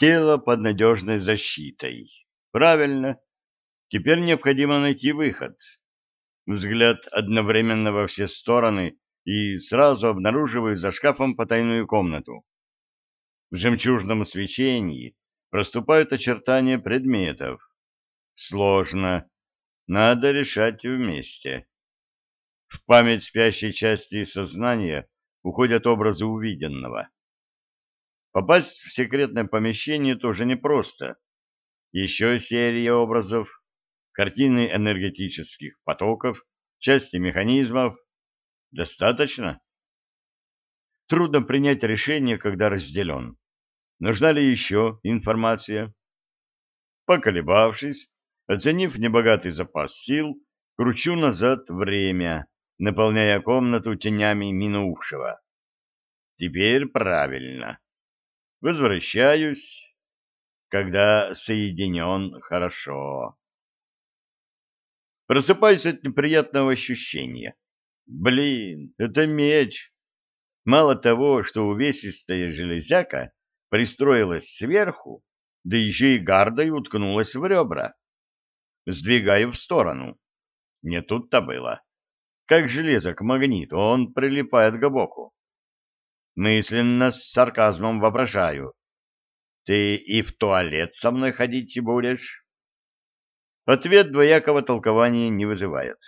Тело под надежной защитой. Правильно. Теперь необходимо найти выход. Взгляд одновременно во все стороны и сразу обнаруживаю за шкафом потайную комнату. В жемчужном свечении проступают очертания предметов. Сложно. Надо решать вместе. В память спящей части сознания уходят образы увиденного. Попасть в секретное помещение тоже непросто. Еще серия образов, картины энергетических потоков, части механизмов. Достаточно? Трудно принять решение, когда разделен. Нужна ли еще информация? Поколебавшись, оценив небогатый запас сил, кручу назад время, наполняя комнату тенями минувшего. Теперь правильно. Возвращаюсь, когда соединен хорошо. Просыпаюсь от неприятного ощущения. Блин, это меч. Мало того, что увесистая железяка пристроилась сверху, да еще и гардой уткнулась в ребра. Сдвигаю в сторону. Не тут-то было. Как железо к магниту, он прилипает к боку. Мысленно с сарказмом воображаю. Ты и в туалет со мной ходить будешь? Ответ двоякого толкования не вызывает.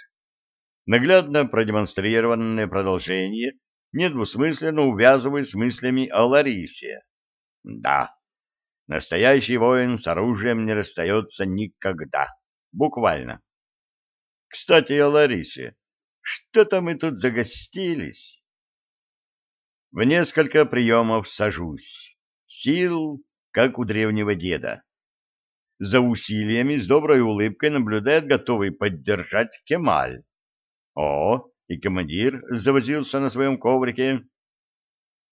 Наглядно продемонстрированное продолжение недвусмысленно увязывает с мыслями о Ларисе. Да, настоящий воин с оружием не расстается никогда. Буквально. Кстати, о Ларисе. Что-то мы тут загостились. В несколько приемов сажусь. Сил, как у древнего деда. За усилиями с доброй улыбкой наблюдает готовый поддержать Кемаль. О, и командир завозился на своем коврике.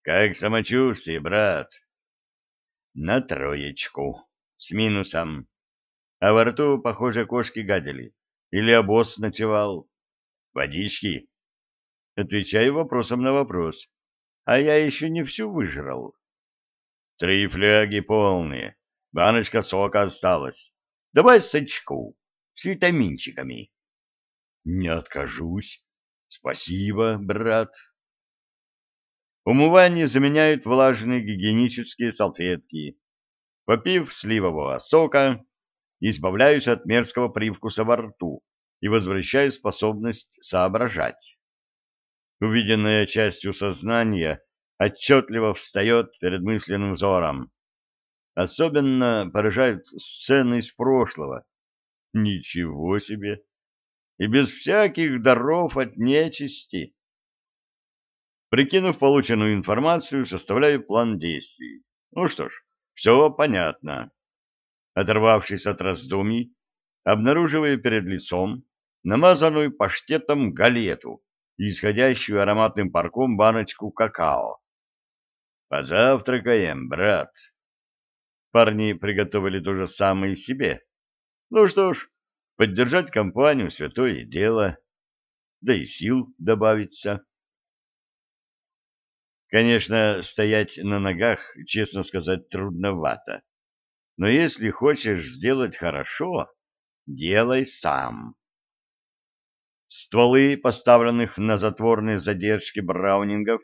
«Как самочувствие, брат?» «На троечку, с минусом. А во рту, похоже, кошки гадили. Или обоз ночевал. Водички?» Отвечаю вопросом на вопрос а я еще не всю выжрал. Три фляги полные, баночка сока осталась. Давай сачку с витаминчиками. Не откажусь. Спасибо, брат. Умывание заменяют влажные гигиенические салфетки. Попив сливового сока, избавляюсь от мерзкого привкуса во рту и возвращаю способность соображать увиденная частью сознания отчетливо встает перед мысленным взором. Особенно поражают сцены из прошлого. Ничего себе! И без всяких даров от нечисти. Прикинув полученную информацию, составляю план действий. Ну что ж, все понятно. Оторвавшись от раздумий, обнаруживаю перед лицом намазанную паштетом галету исходящую ароматным парком баночку какао. «Позавтракаем, брат!» Парни приготовили то же самое и себе. Ну что ж, поддержать компанию — святое дело, да и сил добавится. Конечно, стоять на ногах, честно сказать, трудновато. Но если хочешь сделать хорошо, делай сам. Стволы, поставленных на затворные задержки браунингов,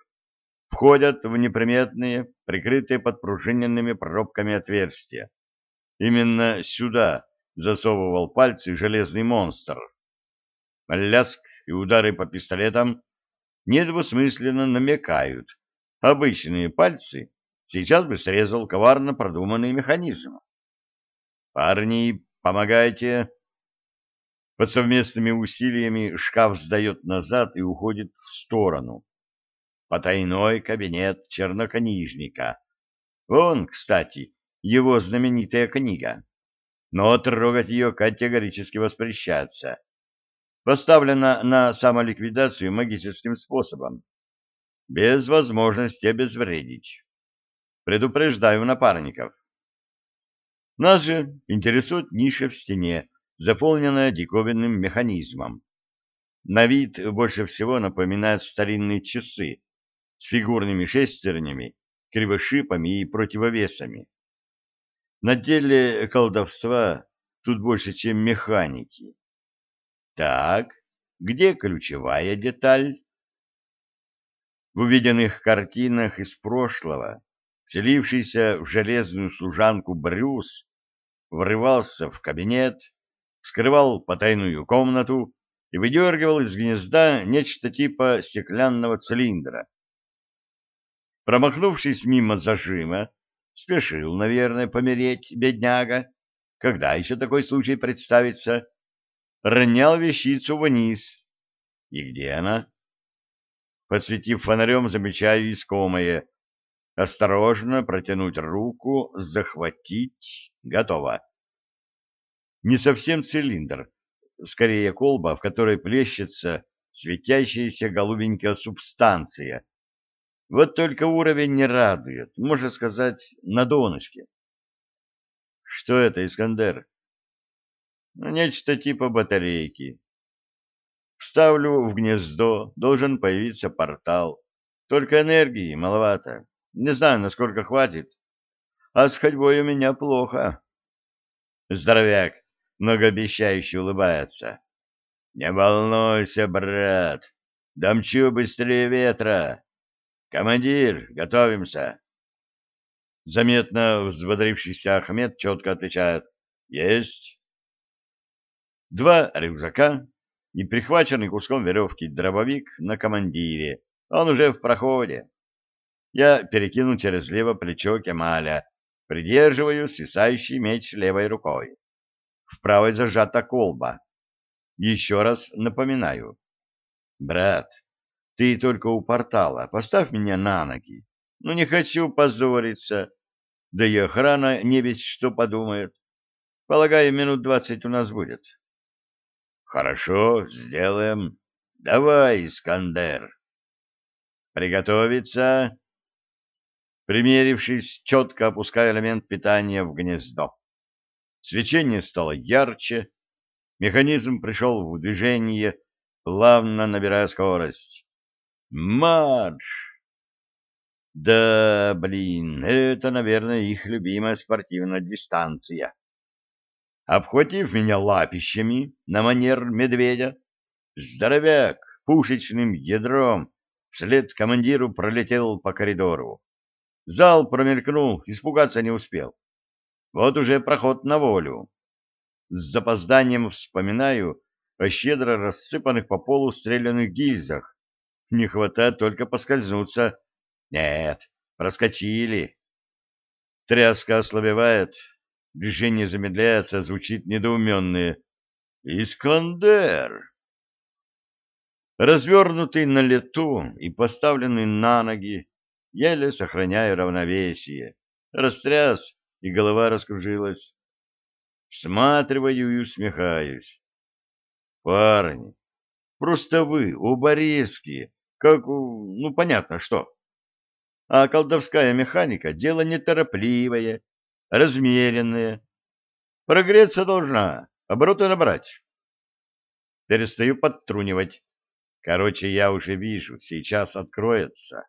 входят в неприметные, прикрытые подпружиненными пробками отверстия. Именно сюда засовывал пальцы железный монстр. Ляск и удары по пистолетам недвусмысленно намекают. Обычные пальцы сейчас бы срезал коварно продуманный механизм. «Парни, помогайте!» Под совместными усилиями шкаф сдает назад и уходит в сторону. Потайной кабинет чернокнижника. Вон, кстати, его знаменитая книга. Но трогать ее категорически воспрещается. Поставлена на самоликвидацию магическим способом. Без возможности обезвредить. Предупреждаю напарников. Нас же интересует ниша в стене, заполненная диковинным механизмом. На вид больше всего напоминает старинные часы с фигурными шестернями, кривошипами и противовесами. На деле колдовства тут больше, чем механики. Так, где ключевая деталь? В увиденных картинах из прошлого, вселившийся в железную служанку Брюс, врывался в кабинет, вскрывал потайную комнату и выдергивал из гнезда нечто типа стеклянного цилиндра. Промахнувшись мимо зажима, спешил, наверное, помереть, бедняга. Когда еще такой случай представится? Ронял вещицу вниз. И где она? Подсветив фонарем, замечаю искомое. Осторожно протянуть руку, захватить. Готово. Не совсем цилиндр, скорее колба, в которой плещется светящаяся голубенькая субстанция. Вот только уровень не радует, можно сказать, на донышке. Что это, Искандер? Нечто типа батарейки. Вставлю в гнездо, должен появиться портал. Только энергии маловато. Не знаю, насколько хватит. А с ходьбой у меня плохо. Здоровяк многообещающе улыбается. Не волнуйся, брат. Домчу быстрее ветра. Командир, готовимся. Заметно взбодрившийся Ахмед четко отвечает. Есть. Два рюкзака, и прихваченный куском веревки дробовик на командире. Он уже в проходе. Я перекину через лево плечо Кемаля, придерживаю свисающий меч левой рукой. В правой зажата колба. Еще раз напоминаю. Брат, ты только у портала, поставь меня на ноги. Ну, не хочу позориться. Да и охрана не весь что подумает. Полагаю, минут двадцать у нас будет. Хорошо, сделаем. Давай, Искандер. Приготовиться. Примерившись, четко опускаю элемент питания в гнездо. Свечение стало ярче, механизм пришел в движение, плавно набирая скорость. Марш! Да, блин, это, наверное, их любимая спортивная дистанция. Обхватив меня лапищами на манер медведя, здоровяк пушечным ядром вслед командиру пролетел по коридору. Зал промелькнул, испугаться не успел. Вот уже проход на волю. С запозданием вспоминаю о щедро рассыпанных по полу стрелянных гильзах. Не хватает только поскользнуться. Нет, проскочили. Тряска ослабевает, Движение замедляется, звучит недоуменное. «Искандер!» Развернутый на лету и поставленный на ноги, еле сохраняя равновесие, растряс, и голова раскружилась. Всматриваю и усмехаюсь. Парни, просто вы, оба резкие, как, ну, понятно что. А колдовская механика — дело неторопливое, размеренная. Прогреться должна, обороты набрать. Перестаю подтрунивать. Короче, я уже вижу, сейчас откроется.